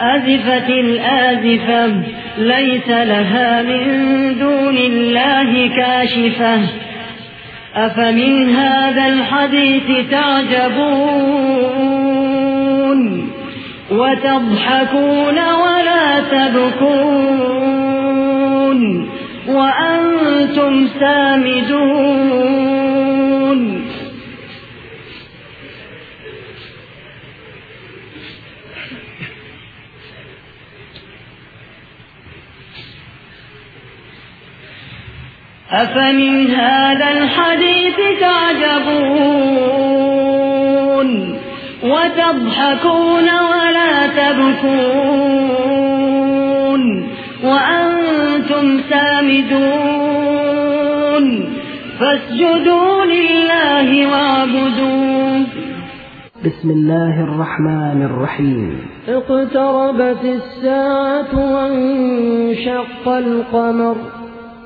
أزفت الآزفة ليس لها من دون الله كاشفة. أفمن هذا الحديث تعجبون؟ وتضحكون ولا تبكون؟ وأنتم سامدون؟ أفمن هذا الحديث تعجبون وتضحكون ولا تبكون وأنتم سامدون فاسجدوا لله واعبدوا بسم الله الرحمن الرحيم. اقتربت الساعة وانشق القمر.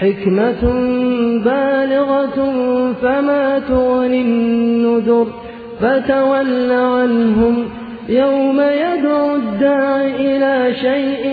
حكمة بالغة فما تغني النذر فتول عنهم يوم يدعو الداع إلى شيء